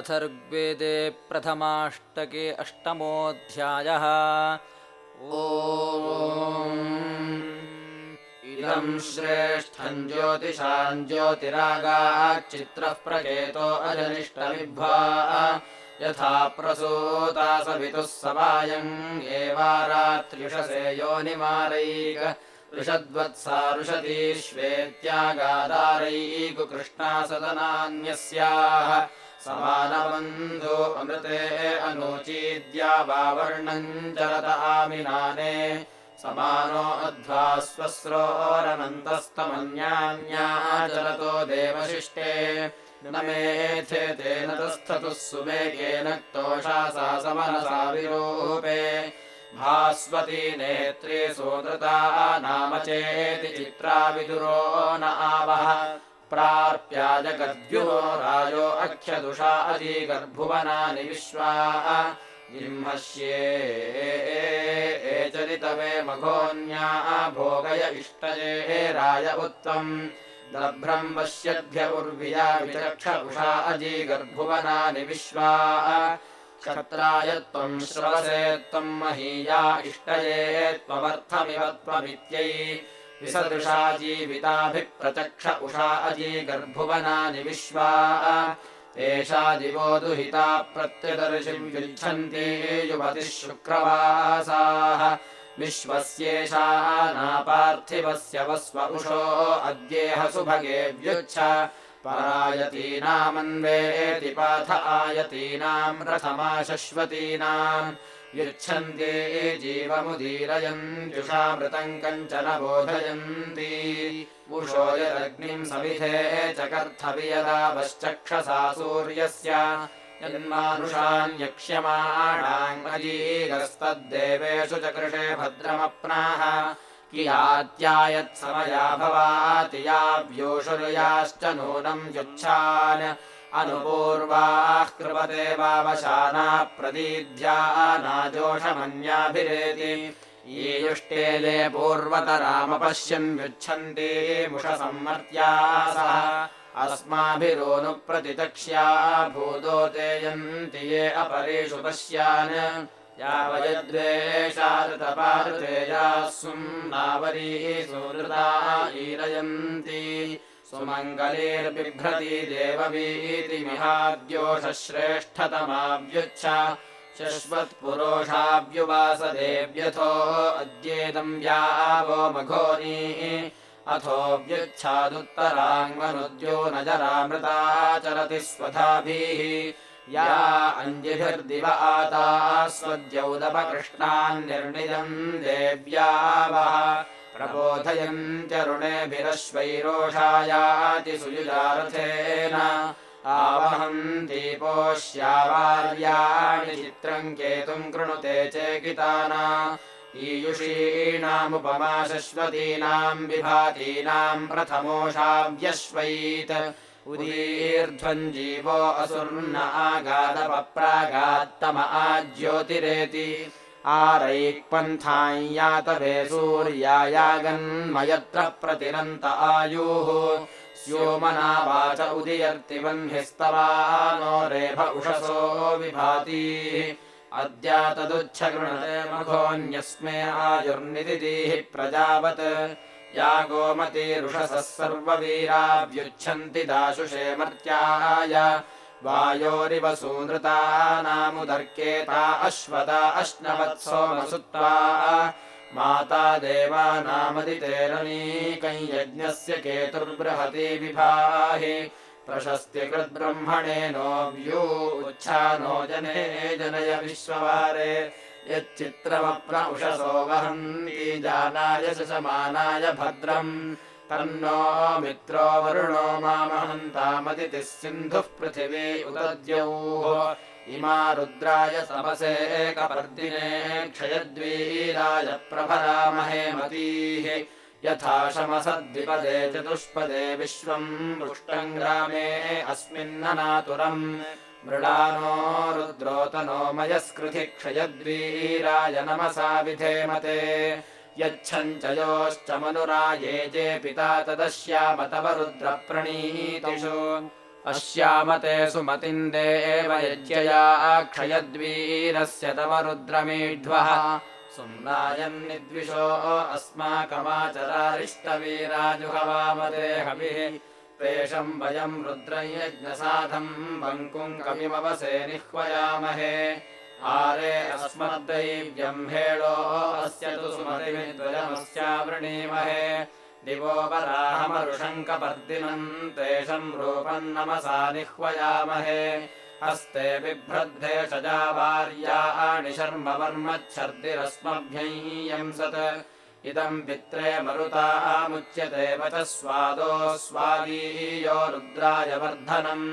अथर्वेदे प्रथमाष्टके अष्टमोऽध्यायः। ओ इदम् श्रेष्ठम् ज्योतिषाम् ज्योतिरागाच्चित्रः प्रकेतो अजनिष्टविभ्वा यथा प्रसूता सवितुः सवायम् एवारात्र्युषसे योनिमारैक ऋषद्वत्सारुषतीष्वेत्यागादारैकुकृष्णा सदनान्यस्याः समानबन्धो अमृते अनूचीद्या वावर्णम् चरत आमिनाने। समानो अध्वा स्वस्रोरनन्तस्तमन्यान्याचरतो देवशिष्टे। न मेथे तेन तस्थतुः सुमेकेन क्तोषा सा समनसा विरूपे। भास्वती नेत्रे सोदृता नाम चेति चित्रा विदुरो न आवः प्रार्प्याजगद्यो राजो अख्यदुषा अजीगर्भुवनानि विश्वा जिह्मस्ये चरितवे मघोन्या भोगय इष्टये राय उत्तम्। दभ्रम् पश्यद्भ्य उर्विया विचक्षुषा अजीगर्भुवनानि विश्वा क्षत्राय त्वम् श्रवसे त्वम् महीया इष्टये त्वमर्थमिव त्वमित्यै विसदृशा जीविताभिप्रचक्ष उषा अजीगर्भुवनानि विश्वा एषा दिवो दुहिता प्रत्यदर्शिम् युच्छन्ति युवतिः शुक्रवासाः। विश्वस्येषा नापार्थिवस्य वस्व उषो अद्येह सुभगे व्युच्छ। परायतीनामन्वेति पाथ आयतीनाम् रथमा शश्वतीनाम् युच्छन्ति जीवमुदीरयन्त्युषामृतम् कञ्चन बोधयन्ति। उषो सविधे चकर्थवि यदा पश्चक्षसा सूर्यस्य। यन्मानुषान्यक्ष्यमाणाङ्गजीगस्तद्देवेषु चकृषे भद्रमप्नाः कियात्यायत्समया भवाति याव्योषुर्याश्च नूनम् युच्छान् अनुपूर्वाः कृपते वावशाना प्रदीध्या नाजोषमन्याभिरेति। ईयुष्टेले पूर्वतरामपश्यन् युच्छन्ति मुषसम्मर्त्यासः अस्माभिरोनुप्रतितक्ष्या भूदोतेयन्ति ये अपरेषु पश्यान्। यावयद्वेषाऋतपाऋतेयाः सुम्नावरी सुहृदा ईरयन्ति सुमङ्गलीर्बिभ्रती देववीतिमिहाद्योषश्रेष्ठतमाव्युच्छ शश्वत्पुरोषाव्युवासदेव्यथो अद्येदम् व्यावो मघोनी अथोऽव्युच्छादुत्तराङ्मनुद्यो न जरामृताचरति स्वधाभिः। या अञ्जिभिर्दिव आता स्वद्यौदपकृष्णान्निर्णिजम् देव्यावः प्रबोधयन्त्यरुणेभिरश्वैरोषायाति सुयुजारथेन आवहम् दीपोष्यावार्याणि चित्रम् केतुम् कृणुते चेकिताना। ईयुषीणामुपमा शश्वतीनाम् विभातीनाम् प्रथमोषाव्यश्वैत् उदीर्ध्वम् जीवो असुर्न आगादपप्रागात्तम आज्योतिरेति यातवे सूर्यायागन्मयत्र प्रतिरन्त आयुः। स्योमना वाच उदीयर्ति वह्निस्तवा नो रेभ उषसो विभाति। अद्यातदुच्छगृणते मघोऽन्यस्मे आयुर्निदितिः प्रजावत्। या गोमतीरुषसः सर्ववीराव्युच्छन्ति दाशुषे मर्त्याय वायोरिव सूनृता नामुदर्केता अश्वता अश्नवत्सोमसुत्वा माता देवानामदितेरनीकम् यज्ञस्य केतुर्बृहती विभाहि प्रशस्तिकृद्ब्रह्मणेनो व्यूच्छानो जने जनय विश्ववारे यच्चित्रमप्र उषसो वहन्ति जानाय शशमानाय भद्रम् तन्नो मित्रो वरुणो मामहन्तामदितिः सिन्धुः पृथिवी उदद्यौः। इमा रुद्राय तपसेकपर्दिने क्षयद्वीराय प्रभरामहे मतीः। यथा शमसद्विपदे चतुष्पदे विश्वम् पुष्टम् ग्रामे अस्मिन्ननातुरम्। मृडानो रुद्रोतनो मयस्कृति क्षयद्वीराय नमसा विधेमते यच्छञ्चयोश्च मनुराये जे पिता तदस्याम तव रुद्रप्रणीतिषु। अस्यामते सुमतिन्दे एव यज्ञया क्षयद्वीरस्य तव रुद्रमीढ्वः। सुम्नायन्निद्विषो अस्माकमाचरारिष्टवीराजुहवामते हविः। तेषम् वयम् रुद्रयज्ञसाधम् बङ्कुम् कविमवसे निह्वयामहे आरे अस्मद्दैव्यम् हेळो अस्य तु सुमतिविद्वयमस्यावृणीमहे दिवोपराहमरुषङ्कपर्दिनम् तेषम् रूपम् नमसा निह्वयामहे। हस्ते बिभ्रद्भेषजा वार्याणि शर्म वर्मच्छर्दिरस्मभ्यंसत् इदम् पित्रे मरुतामुच्यते वच स्वादो स्वादीयो रुद्राय वर्धनम्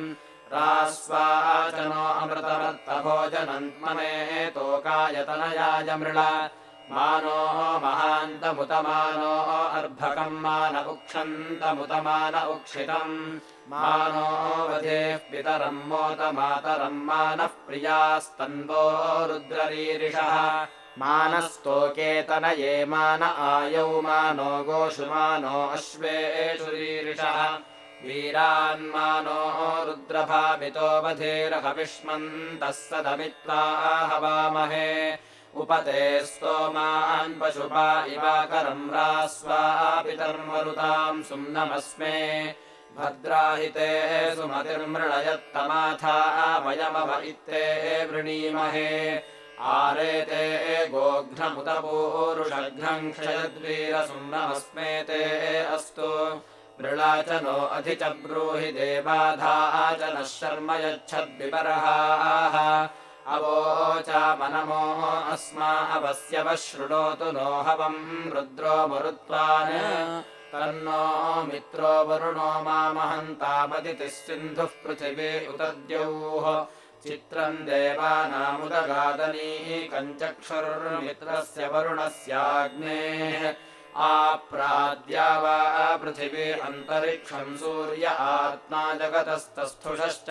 रास्वाचनो अमृतमर्थभोजनन्त्मने तोकायतनयाय मृळ। मानो महान्तमुतमानो अर्भकम् मान उक्षन्तमुतमान उक्षितम्। मानो वधेः पितरम् मोदमातरम् मानः प्रियास्तन्वो रुद्ररीरिषः। मानस्तोकेतनये मान आयौ मानो गोषु मानो अश्वेषु रीरिषः वीरान्मानो रुद्रभामितो वधेरहविष्मन्तः सदमित्वा हवामहे उपते स्तोमान् पशुपा इवाकरम् रास्वा पितर्मरुताम् सुम्नमस्मे भद्राहिते सुमतिर्मृणयत्तमाथा वयमव इत्ते वृणीमहे। आरेते गोघ्नमुतपूरुषघ्नम् क्षयद्वीरसुम्नमस्मे ते अस्तु मृळा च नो अधि च ब्रूहि देवाधा च नः शर्म अवस्यव शृणोतु नो हवम् रुद्रो मरुत्वान्। तन्नो मित्रो वरुणो मामहन्तामदितिः सिन्धुः पृथिवी उतद्यौः। चित्रम् देवानामुदगादनी कञ्चक्षुर्मित्रस्य वरुणस्याग्नेः आप्राद्या वा पृथिवी अन्तरिक्षम् सूर्य आत्मा जगतस्तस्थुषश्च।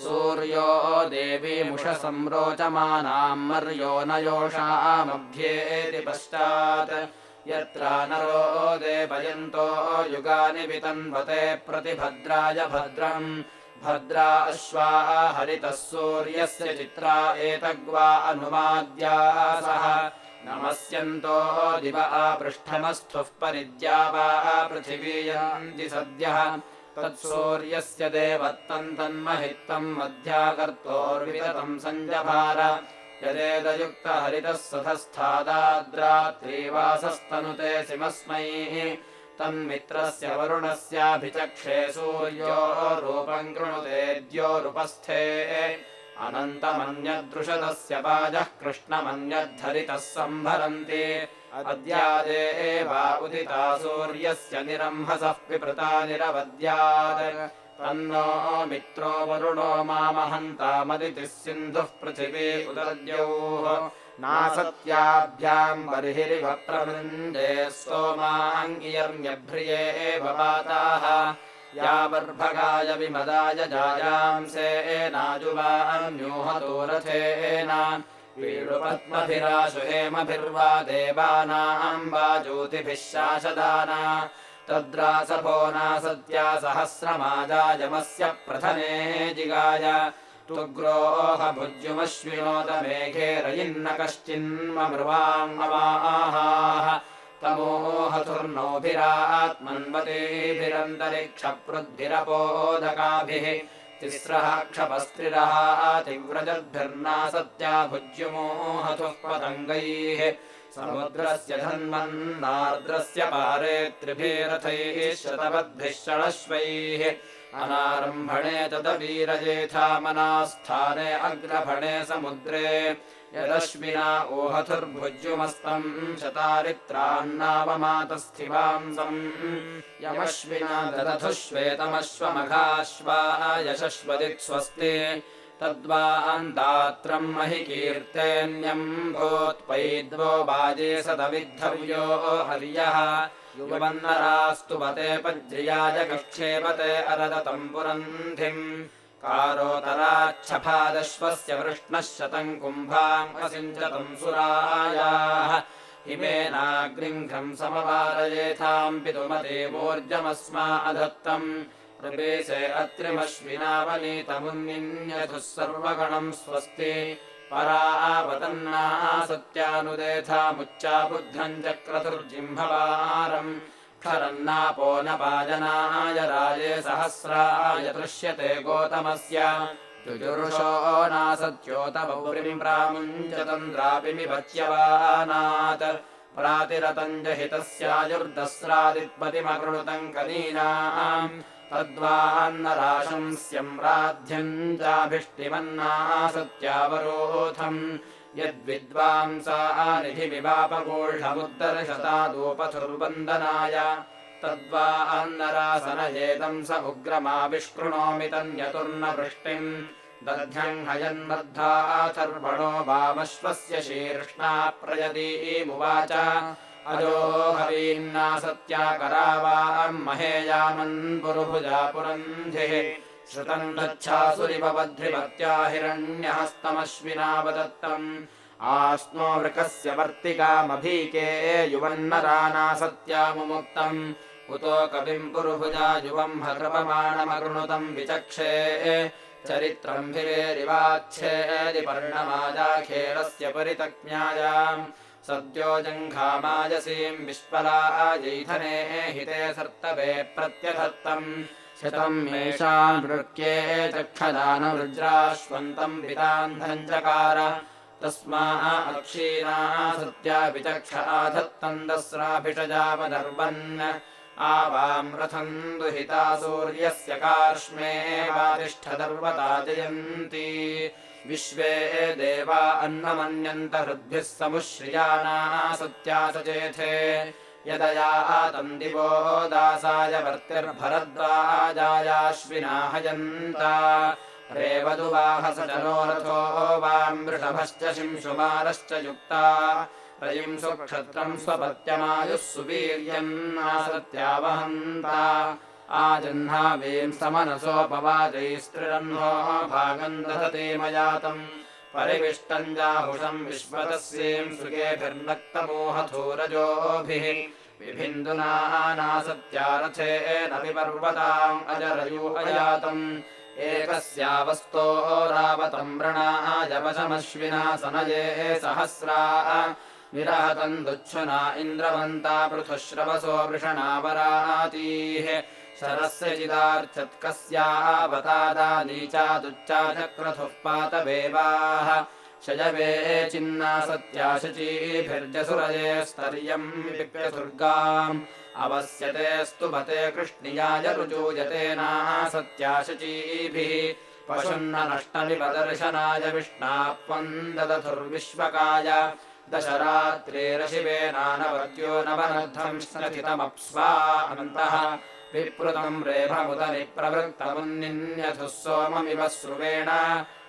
सूर्यो देवीमुषसंरोचमानाम् मर्यो न योषामभ्येति पश्चात्। यत्र नरो देवयन्तो युगानि वितन्वते प्रतिभद्राय भद्रम्। भद्रा अश्वा हरितः सूर्यस्य चित्रा एतग्वा अनुमाद्या सह नमस्यन्तो दिव आपृष्ठमस्थुः परिद्या वा पृथिवीयन्ति सद्यः। तत्सूर्यस्य देवत्तम् तन्महित्तम् मध्याकर्तोर्विततम् सञ्जभार। यदेदयुक्तहरितः सधस्थादाद्रात्रीवासस्तनुते सिमस्मै। तन्मित्रस्य वरुणस्याभिचक्षे सूर्यो रूपम् कृणुतेद्योरुपस्थे अनन्तमन्यदृशदस्य पाजः कृष्णमन्यद्धरितः सम्भरन्ति अद्यादे एवा उदिता सूर्यस्य निरम्भसः पिपृता निरवद्यात्। तन्नो मित्रो वरुणो मामहन्तामदितिः सिन्धुः पृथिवी उदद्यौः। नासत्याभ्याम् बर्हिरिव प्रवृन्दे स्तोमाङ्गियर्म्यभ्रिये एव पाताः या बर्भगाय विमदाय जायांसेनाजुवान्यूहतोरथेन वीडुपद्मभिराशु हेमभिर्वा देवानाम् वा ज्योतिभिः शासदाना। तद्रासभो नासत्या सहस्रमाजायमस्य प्रथमे जिगाय। तुग्रोह भुज्युमश्विनोत मेघेरयिन्न कश्चिन्ममृवाङ्गमाः तमोहतुर्नोभिरात्मन्वतेभिरन्तरिक्षपृद्भिरपोदकाभिः तिस्रः क्षपस्त्रिरः तिव्रजद्भिर्ना सत्या भुज्युमोहतुः पतङ्गैः समुद्रस्य धन्वन्नार्द्रस्य पारे त्रिभिरथैः शतवद्भिः षडश्वैः अनारम्भणे तदवीरजेथामनास्थाने अग्रभणे समुद्रे यदश्विना ओहथुर्भुज्युमस्तम् शतारित्रान्नावमातस्थिवांसम्। यमश्विना ददथु श्वेतमश्वमघाश्वा यशश्वदित्स्वस्ति तद्वान्दात्रम् महि कीर्तेऽन्यम् भूत्पैद्वो बाजे सदविद्धव्यो हर्यः। युवन्नरास्तु पते कक्षेपते अरदतम् पुरन्धिम् कारोतराच्छफादश्वस्य वृष्णः शतम् कुम्भाम् असिञ्चतम् सुरायाः। हिमेनाग्निङ्घ्रम् समवारयेथाम् पितुमते वोर्जमस्मा अधत्तम् प्रवेशे अत्रिमश्विनावनीतमुन्निन्यथुः सर्वगणम् स्वस्ति। परावतन्ना सत्यानुदेधामुच्चा बुद्धम् चक्रतुर्जिम्भवारम् क्षरन्नापो न पाजनाय राजे सहस्राय दृश्यते गोतमस्य। जुजुरुषो नासत्योतपौरिम् प्रामुञ्चतन्द्रापि विभच्यवानात् प्रातिरतम् जहितस्यायुर्दस्रादित्पतिमकृणुतम् कनीनाम् तद्वान्नराशंस्यम् राध्यम् चाभिष्टिमन्नासत्यावरोधम् यद्विद्वांसा निधिमिवापगोढमुद्दर्शतादूपथुर्वन्दनाय तद्वा अन्नरासनयेदम् स उग्रमाविष्कृणोमि तन्यतुर्न वृष्टिम् दध्यम् हयन्मर्धाथर्वणो वामश्वस्य शीर्ष्णा प्रयतीमुवाच अजो हवीन्ना सत्याकरावाम् महेयामन् पुरुभुजा पुरन्धिः श्रुतम् गच्छासुरिपवध्रिपत्या हिरण्यहस्तमश्विनावदत्तम् आस्नो वृकस्य वर्तिकामभीके युवन्नराना सत्यामुक्तम् उतो कविम् पुरुभुजा युवम् हृपमाणमकृणुतम् विचक्षे। चरित्रम् भिरेरिवाच्छेदि पर्णमाजाखेरस्य परितज्ञायाम्। सद्यो जङ्घामायसीम् विश्वलाजैधने हिते सर्तवे प्रत्यधत्तम् शतम् मेषाम् नृत्ये चक्षदानवृज्राश्वन्तम् पितान्धम् चकार तस्मा अक्षीणा सत्या विचक्षाधत्तम् दस्राभिषजापदर्वन्। आवाम् रथम् दुहिता सूर्यस्य कार्ष्मे वातिष्ठदर्वता जयन्ती। विश्वे देवा अन्नमन्यन्त हृद्भिः समुश्रियाना सत्या सचेथे यदया तम् दिवो दासाय वर्तिर्भरद्वाजायाश्विना हयन्ता रेवदुवाहस जनो रथो वाम् वृषभश्च शिंशुमारश्च युक्ता। रयिम् सुक्षत्रम् स्वपत्यमायुः सुवीर्यम् आसत्यावहन्ता। आजह्नावीम् समनसोपवादैस्त्रिरह्नो भागम् दधते मयातम् परिविष्टम् जाहुषम् विश्वतस्येम् सुखेभिर्नक्तमोहथोरजोभिः विभिन्दुना विपर्वताम् अजरयूहयातम् एकस्यावस्तोरावतम् वृणायवशमश्विना सनये सहस्रा। विरहतम् दुच्छुना इन्द्रवन्ता पृथुश्रवसो वृषणावरातीः शरस्य चिदार्चत्कस्यावतादा नीचादुच्चा चक्रथुः पातवेवाः शयवे चिन्ना सत्या शचीभिर्जसुरये स्तर्यम् विप्यसुर्गाम् अवस्यते स्तुभते कृष्णियाय रुजूयते नासत्या शचीभिः। पशुन्न नष्टमिपदर्शनाय विष्णात्वम् ददथुर्विश्वकाय दशरात्रेरशिवेनानवर्त्यो नवनर्थम् स्नथितमप्स्वा अन्तः विप्लुतम् रेभमुदनि प्रवृत्तमुन्निन्यथुः सोममिव स्रुवेण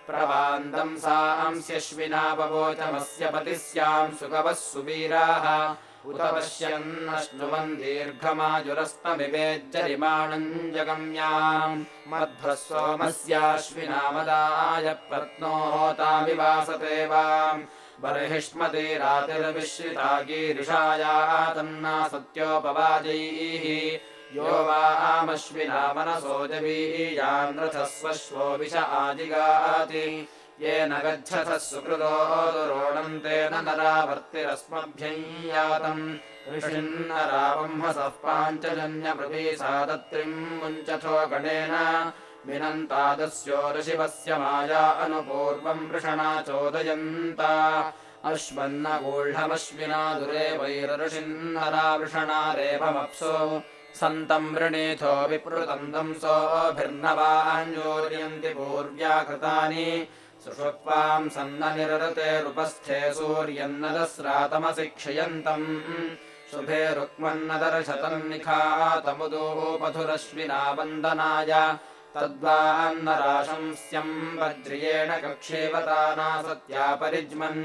प्रवान्दम् सांस्यश्विनापवोचमस्य पतिः स्याम् सुगवः सुवीराः। उत पश्यन्नश्नुवन् दीर्घमाजुरस्तमिवेज्जरिमाणम् जगम्याम्। मध्वः सोमस्याश्विनामदाय प्रत्नोतामिवासते वाम्। बर्हिष्मति रातिर्विश्रिता गीरिषाया तन्ना सत्योपवाजैः यो वामश्विना मनसो जवीयान् रथस्वश्वो विश आजिगाति। येन गच्छथः सुकृतो दुरोणम् तेन नरावर्तिरस्मभ्यम् यातम्। ऋषिन्नरावंहसः पाञ्चजन्यपृथी सादत्रिम् मुञ्चथो गणेन। विनन्तादस्यो ऋषिवस्य माया अनुपूर्वम् वृषणा चोदयन्ता। अश्वन्नगूढमश्विना दुरे वैरऋषिन्नरा वृषणा रेभमप्सो सन्तम् वृणीथो विपृतम् दंसोभिर्नवाञ्जोर्यन्ति पूर्व्याकृतानि सुषुप्वाम् सन्ननिरृतेरुपस्थे सूर्यन्नदस्रातमसि क्षयन्तम् शुभे रुक्मन्नदर्शतम् निखातमुदोपथुरश्विना वन्दनाय तद्वान्नराशंस्यम् वज्रियेण कक्षेवताना सत्या परिज्मन्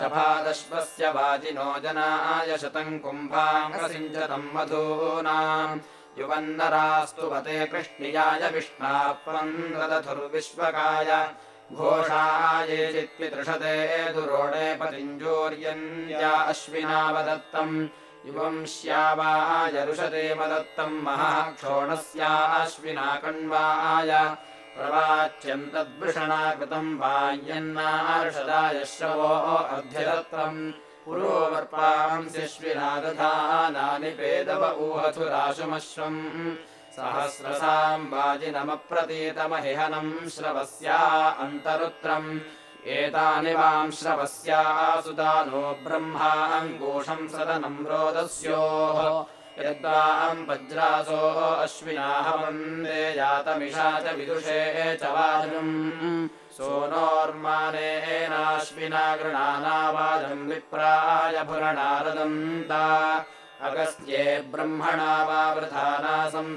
शभादश्वस्य वाजिनो जनाय शतम् कुम्भाङ्गसिञ्चतम् मधूनाम् युवन्नरास्तुवते कृष्णियाय विष्णात्वम् ददथुर्विश्वकाय घोषाये चित्पितृषते दुरोणे पतिञ्जोर्यन्या अश्विनावदत्तम्। युवम् श्यावायरुषते मदत्तम् महः क्षोणस्याश्विना कण्वाय प्रवाच्यम् तद्वृषणा कृतम् वायन्नार्षदाय श्रवो अध्यदत्तम् पुरोवर्पांस्यश्विना दधानानि पेदव ऊहथुराशुमश्वम्। सहस्रसाम् वाजिनमप्रतीतमहिहनम् श्रवस्या अन्तरुत्रम्। एतानि वाम् श्रवस्या सुदानो ब्रह्माङ्गोषम् सदनम् रोदस्योः अश्विनाह वन्दे जातमिषा च विदुषे च वाजम् सोनोर्मानेनाश्विना गृणानावाजम् विप्राय भुरणारदन्ता। अगस्त्ये ब्रह्मणा वा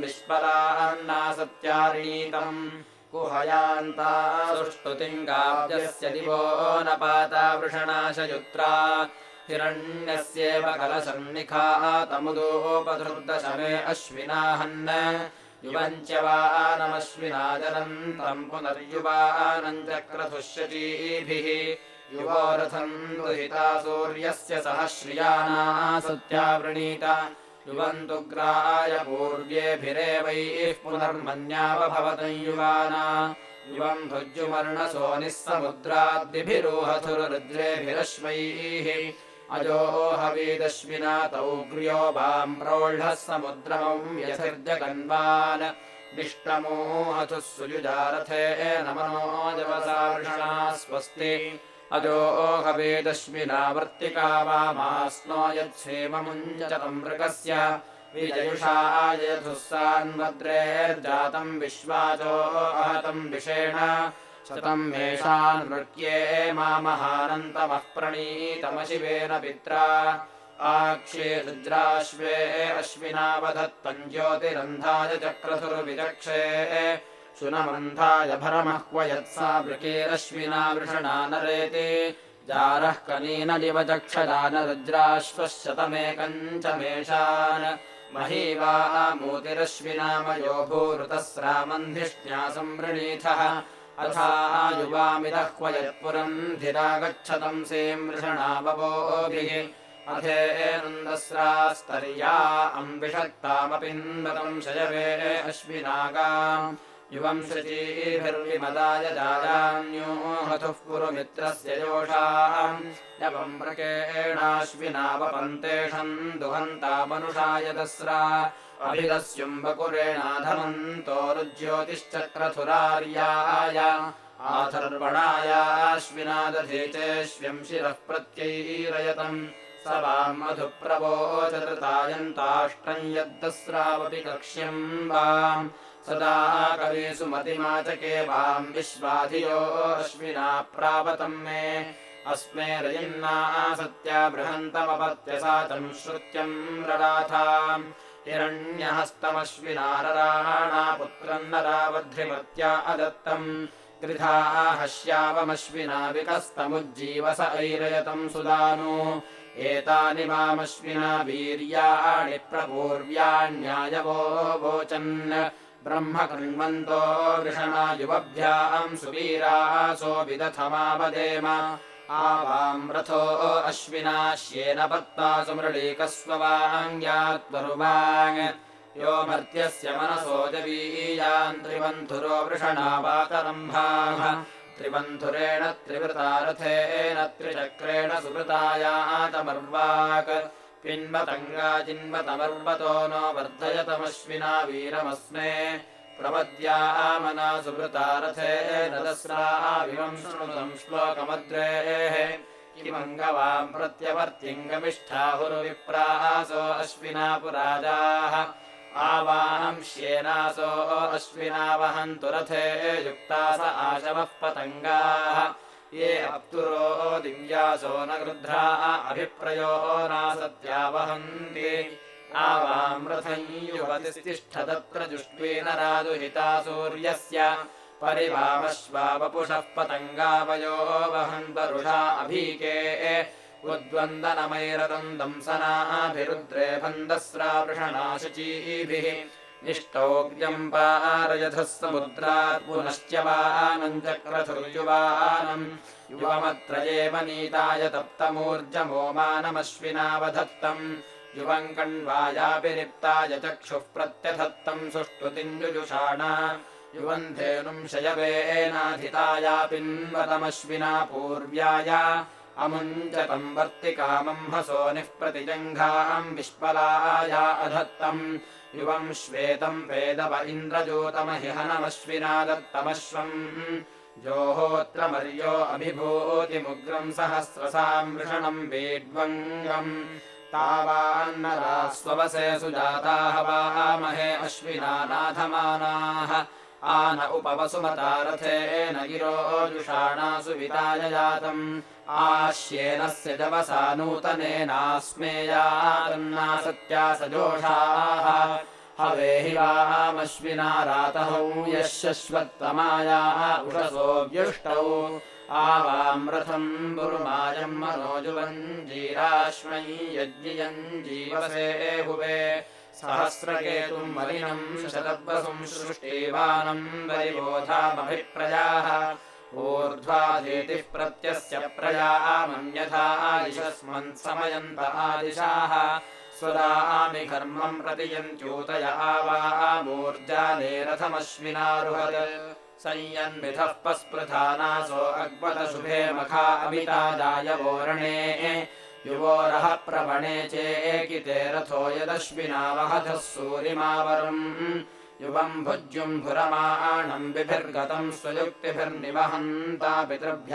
विश्वलान्ना सत्यारीतम्। कुहयान्ता सुष्टुतिङ्गाब्जस्य दिवो न पाता वृषणाशयुत्रा हिरण्यस्येव कलसन्निखातमुदोपधृर्दशमे अश्विनाहन् युवञ्च वानमश्विना जनन्तम् पुनर्युवानम् चक्रतुष्यतीभिः युवोरथम् दुहिता सूर्यस्य सह श्रियाना सत्यावृणीत युवन्तु ग्राय पूर्व्येभिरेवैः पुनर्मन्यावभवतम् युवाना। युवम् भुज्युमर्णसो निःसमुद्राद्दिभिरुहथुरुद्रेभिरश्वैः अजोहवीदश्विना तौग्र्यो वाम् प्रौढः समुद्रमम् यथिर्जगन्वान्। निष्टमोहथुः सुयुजारथे न मनोजवसार्षणा स्वस्ति। अजोहवेदश्विना वर्तिका वामास्नो यत्सेममुञ्चतम् मृगस्य। विजयुषायथुः सान्वद्रेर्जातम् विश्वाचो अहतम् विषेण शतम् मेषान् नृत्ये मामहानन्तमः प्रणीतमशिवेन पित्रा। आक्षे रुद्राश्वे अश्विनावधत्तम् ज्योतिरन्धाय चक्रधुर्विचक्षे सुनमन्धाय भरमह्व यत्सा वृकेरश्विना वृषणा नरेति। जारः कनीनलिव चक्षदान रुद्राश्वः शतमेकम् च मेषान्। महीवा मोतिरश्विनामयो भूरुतस्रामन्धिष्ण्या संवृणीथः अथा युवामिदह्व यत्पुरम् धिरागच्छतम् सेम् वृषणा बभोभिः अथेनन्दस्रास्तर्या अम्बिषक्तामपिन्वतम् शयवे अश्विनागा युवम् श्रुतीभिर्विमदाय जायान्यो हतुः पुरुमित्रस्य योषाम् यवम् व्रकेणाश्विनावपन्तेषम् दुहन्तामनुषाय दस्रा अभिदस्युम्बकुरेणाधमन्तोरुज्योतिश्चक्रथुरार्याय आथर्वणायाश्विनादधीचेष्व्यम् शिरः प्रत्यैरयतम् स वाम् मधुप्रवोचतृतायन्ताष्टम् यद्दस्रावपि कक्ष्यम् वाम् सदा कविषु मतिमाचके वाम् विश्वाधियो अश्विना प्रापतम् मे। अस्मे रयिन्ना सत्या बृहन्तमपत्यसातम् श्रुत्यम् रराथाम् हिरण्यहस्तमश्विनारराणा पुत्रम् नरावध्रिमत्या अदत्तम् त्रिधा विकस्तमुज्जीवस ऐरयतम् सुदानु। एतानि मामश्विना वीर्याणि प्रपूर्व्याण्यायवो वोचन्। ब्रह्म कृण्वन्तो वृषणा युवभ्याम् सुवीरासो विदथमावदेम आवाम् रथो अश्विनाश्येन पत्ता सुमृळीकस्ववाङ्ग्यात्वरुवाङ्। यो मर्त्यस्य मनसो जवीयान् त्रिबन्धुरो वृषणा वातरम्भाः त्रिबन्धुरेण त्रिवृतारथेन त्रिचक्रेण सुवृतायातमर्वाक् पिन्वतङ्गाजिन्वतमर्वतो नो वर्धयतमश्विना वीरमस्मे प्रपद्यामना सुवृतारथेन दस्राविवम् शृणुतम् श्लोकमद्रेः किमङ्गवाम् प्रत्यवर्त्यङ्गमिष्ठाहुरुविप्रासो अश्विना पुराजाः आवाम् श्येनासो अश्विना वहन्तु रथे युक्ता स आशवः पतङ्गाः ये अप्तुरो दिव्यासो न गृध्रा अभिप्रयो नासत्या वहन्ति आवाम् रथम् युवतिस्तिष्ठ तत्र जुष्टेन राजुहिता सूर्यस्य। परिवामश्वावपुषः पतङ्गावयो वहन्तरुषा अभीके। उद्वन्दनमैरतम् दंसनाभिरुद्रे भन्दस्रावृषणाशुचीभिः निष्टोग्यम् पारयथः समुद्रात् पुनश्च वानम् चक्रथुर्युवानम् युवमत्र एव नीताय तप्तमूर्जमोमानमश्विनावधत्तम् युवम् कण्वायापि निप्ताय चक्षुः प्रत्यधत्तम् सुष्ठुतिञ्जुजुषाणा युवम् धेनुम् शयवेनाधितायापिन्वतमश्विना पूर्व्याय। अमुञ्चतम् वर्तिकामम् हसोनिः प्रतिजङ्घाम् विश्वलाया अधत्तम्। युवम् श्वेतम् वेदव इन्द्रजोतमहिहनमश्विना दत्तमश्वम्। जोहोत्रमर्यो अभिभूतिमुग्रम् सहस्रसाम् वृषणम् वेड्वङ्गम् स्ववसे सुजाताः अश्विना नाथमानाः आन उपवसुमतारथेन गिरोजुषाणा सुविताय जातम्। आश्येनस्य जवसा नूतनेनास्मेयान्ना सत्या सजोषाः। हवेहि वामश्विना रातहौ यः शश्वत्तमायाः उषसो व्युष्टौ आवाम् रथम् बुरुमायम् मनोजुवम् जीराश्मै यज्ञियम् जीवसे हुवे सहस्रकेतुम् मलिनम् शतद्वसुम् सृष्टिवानम् वरिबोधामभिप्रजाः ऊर्ध्वाधीतिः प्रत्यस्य प्रजामन्यथा आदिशस्मन् समयन्त आदिशाः। स्वदामि कर्मम् प्रतियन्त्यूतय आवामूर्जाने रथमश्विनारुहत् संयन्विधः पस्पृथानासो अग्वतशुभे मखा अमितादाय वोरणे। युवोरः प्रवणे चेकिते रथो यदश्विना वहधः सूरिमावरम्। युवम् भुज्युम्भुरमाणम् विभिर्गतम् स्वयुक्तिभिर्निवहन्ता पितृभ्य।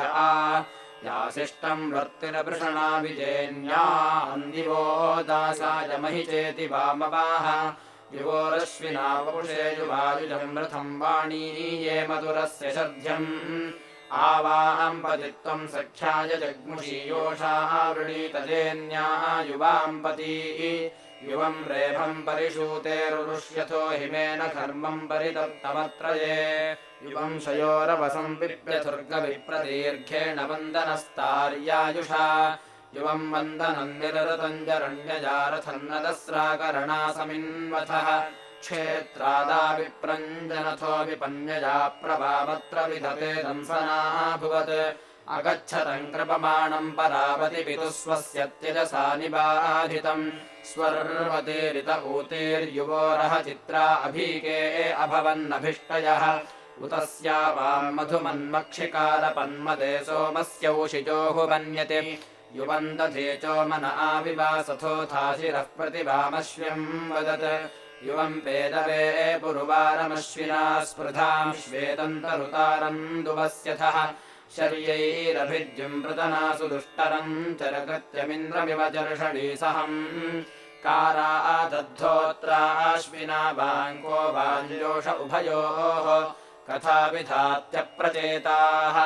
यासिष्टम् वर्तिरपृषणा विजेन्यान्दिवो दासाय महि चेति वामवाः युवोरश्विना वपुषे युवायुजम् रथम् वाणीये मधुरस्य शध्यम् आवाम्पति त्वम् सख्याय जग्मुषीयोषावृणीतजेन्या युवाम्पती युवम् रेभम् परिषूतेरुष्यथो हिमेन कर्मम् परितप्तमत्रये। युवम् शयोरवसम् विप्यथुर्गविप्रदीर्घेण वन्दनस्तार्यायुषा युवम् वन्दनम् निरतम् जरण्यजारथन्नदस्राकरणासमिन्वथः क्षेत्रादाविप्रञ्जनथो विपन्यजा प्रभावत्र विधते दंसनाभुवत्। अगच्छतम् कृपमाणम् परावति पितुः स्वस्य त्यजसा निबाधितम्। स्वर्वतीरित ऊतेर्युवोरः चित्रा अभीके अभवन्नभीष्टयः। उतस्या वाम् मधुमन्मक्षिकारपन्मदे सोमस्यौषिजोः मन्यते युवम् दधे चोमन आविवासथोथाशिरः प्रतिभामश्व्यम् वदत्। युवम् पेदवे पुरुवारमश्विना स्पृधाम् श्वेतन्तरुतारम् दुवस्यथः शर्यैरभिद्युम् पृतनासु दुष्टरम् चरकृत्यमिन्द्रमिव चर्षणीसहम् कारादद्धोत्राश्विना बाङ्को बाञ्जोष उभयोः। कथाविधात्यप्रचेताः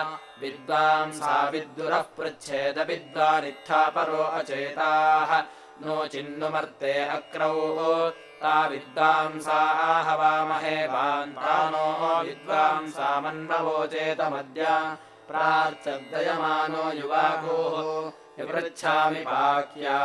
विद्वांसा विद्दुरः पृच्छेदविद्वानित्थापरो अचेताः। नो चिन्नुमर्ते अक्रौ ता विद्वांसाः वामहे वान्तानो विद्वांसामन्ववोचेतमद्य प्रार्चद्दयमानो युवाकोः। विपृच्छामि पाक्या।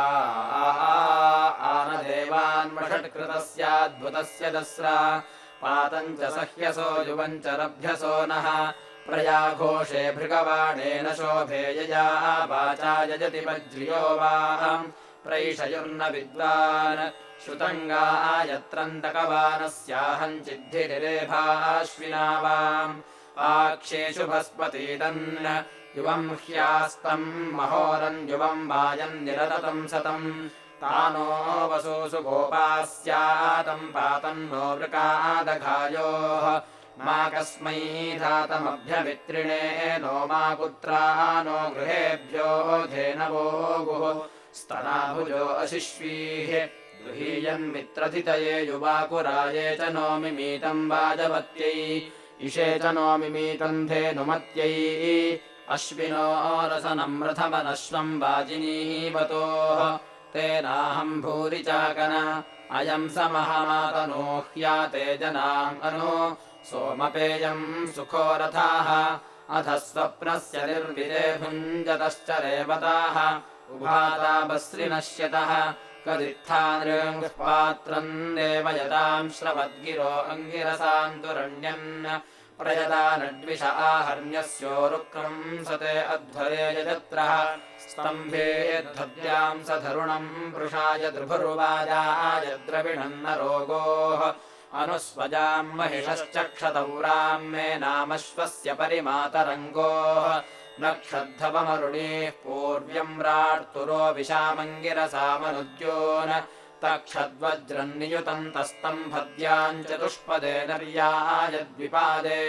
आनदेवान्मषट्कृतस्याद्भुतस्य दस्रा। पातम् च सह्यसो युवम् च रभ्यसो नः प्रयाघोषे भृगवाणेन शोभेयया वाचा यजति वज्र्यो वा प्रैषयुर्न विद्वान्। श्रुतङ्गा यत्रन्तकवानस्याहम् चिद्धिरेभाश्विना वाम्। पाक्षेषु भस्पतीदन् युवम् ह्यास्तम् महोरम् युवम् वायम् निरततम् सतम्। तानो वसूसु गोपास्यातम् पातन्नो वृकादघायोः मा कस्मै धातमभ्यमित्रिणे नो मा कुत्रा नो गृहेभ्यो धेनवो गुः स्तनाभुजो अशिश्वीः गृहीयन्मित्रथितये युवाकुराये च नो मिमीतम् वाजवत्यै इषे च नो मिमीतम् धेनुमत्यै। अश्विनो रसनम् रथमनश्वम् वाजिनीवतोः तेनाहम् भूरि चाकन अयम् स महामातनो ह्याते अनो सोमपेयम् सुखो रथाः अधः स्वप्नस्य निर्विरे भुञ्जतश्च रेवताः उभातापस्रिनश्यतः कदित्थानृङ्पात्रम् देवयताम् श्रवद्गिरो अङ्गिरसान्तुरण्यन् प्रयदानड्विष आहर्ण्यस्योरुक्रंसते अध्वरे यजत्रः। स्तम्भे ध्वद्याम् स धरुणम् वृषाय द्रुभुर्वाजाय द्रविणन्न रोगोः अनुस्वजाम् महिषश्चक्षतौराम् मे नामश्वस्य परिमातरङ्गोः नक्षद्धवमरुणीः पूर्व्यम् रार्तुरो विशामङ्गिरसामनुद्योन तक्षद्वज्रम् नियुतम् तस्तम्भद्याम् चतुष्पदे नर्यायद्विपादे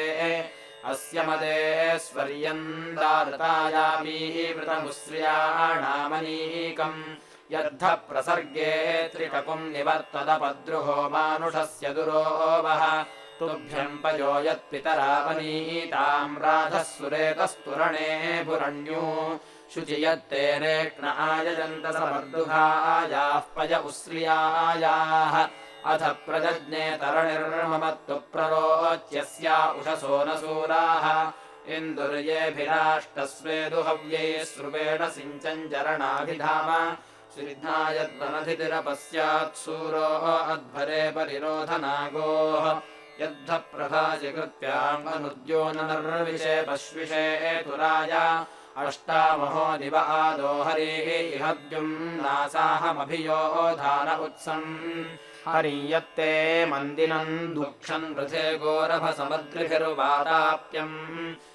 अस्य मदे स्वर्यन्दारतायामीवृतमुश्रियाणामनीकम् यद्ध प्रसर्गे त्रिटकुम् निवर्तदपद्रुहो मानुषस्य दुरोवः। तुभ्यम् पयो यत्पितरावनीताम् राधः सुरेतस्तुरणे पुरण्यो। शुचि यत्ते रेक्ष्ण आयजन्त समर्दुघायाः पय उश्रियायाः अथ प्रजज्ञे तरणिर्ममत्तु प्ररोच्यस्या उषसो न सूराः। इन्दुर्येभिराष्टस्वेदुहव्यैः स्रुवेण सिञ्चम् सूरो अध्वरे परिरोधनागोः। यद्ध प्रभाजिकृत्याम् अनुद्यो नर्विषे पश्विषे तुराय अष्टामहो दिव आदो हरिः इहद्युम् नासाहमभियो धान उत्सम् हरियत्ते मन्दिनम् दुःखम् वृथे गोरभसमद्रिभिर्वादाप्यम्।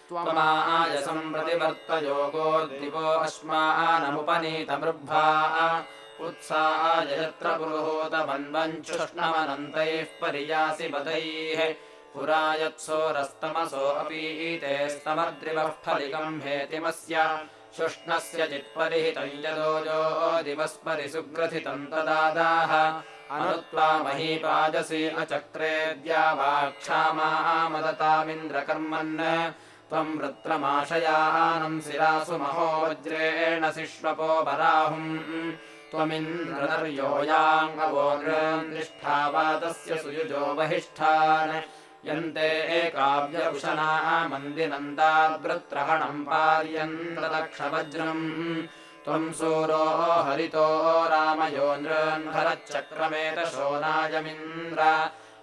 त्वमायसम् प्रतिवर्तयोगो दिवो अस्मानमुपनीतमृभ्वा उत्साय यत्र पुरुहूतमन्वञ्चुष्णमनन्तैः पर्यासि पदैः पुरा यत्सोरस्तमसो अपीते स्तमद्रिवः फलिकम् हेतिमस्य शुष्णस्य चित्परिहितम् यदोजो दिवस्परि सुग्रथितम् तदादाः अनुत्वा महीपाजसि अचक्रेद्या वा क्षामामदतामिन्द्रकर्मन् त्वम् वृत्रमाशयानम् शिरासु वज्रेण सिष्वपो बराहुम् वा तस्य सुयुजो बहिष्ठान् यन्ते एकाव्यभुषना मन्दिनन्दाद्वृत्रहणम् पार्यन्तदक्षवज्रम् त्वम् सूरो हरितो रामयो नृन्धरच्चक्रमेत शोनायमिन्द्र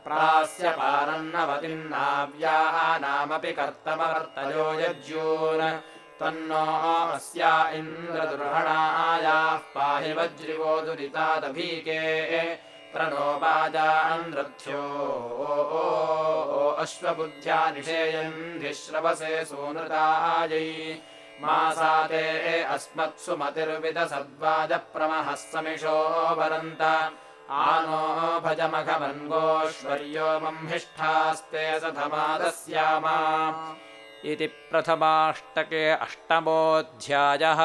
प्रास्य पारन्नवतिन्नाव्याः नामपि कर्तमवर्तयो यज्यून् तन्नो अस्या इन्द्रदुर्हणायाः पाहि वज्रिवो दुरितादभीके। प्रणोपाजान्द्रथ्यो अश्वबुद्ध्या निषेयन्धि श्रवसे सूनृतायै मासाते अस्मत्सु मतिर्विदसद्वाजप्रमहः समिषो वरन्त। आनो भजमघमन्गोश्वर्यो मम्हिष्ठास्ते सधमादस्यामा। इति प्रथमाष्टके अष्टमोऽध्यायः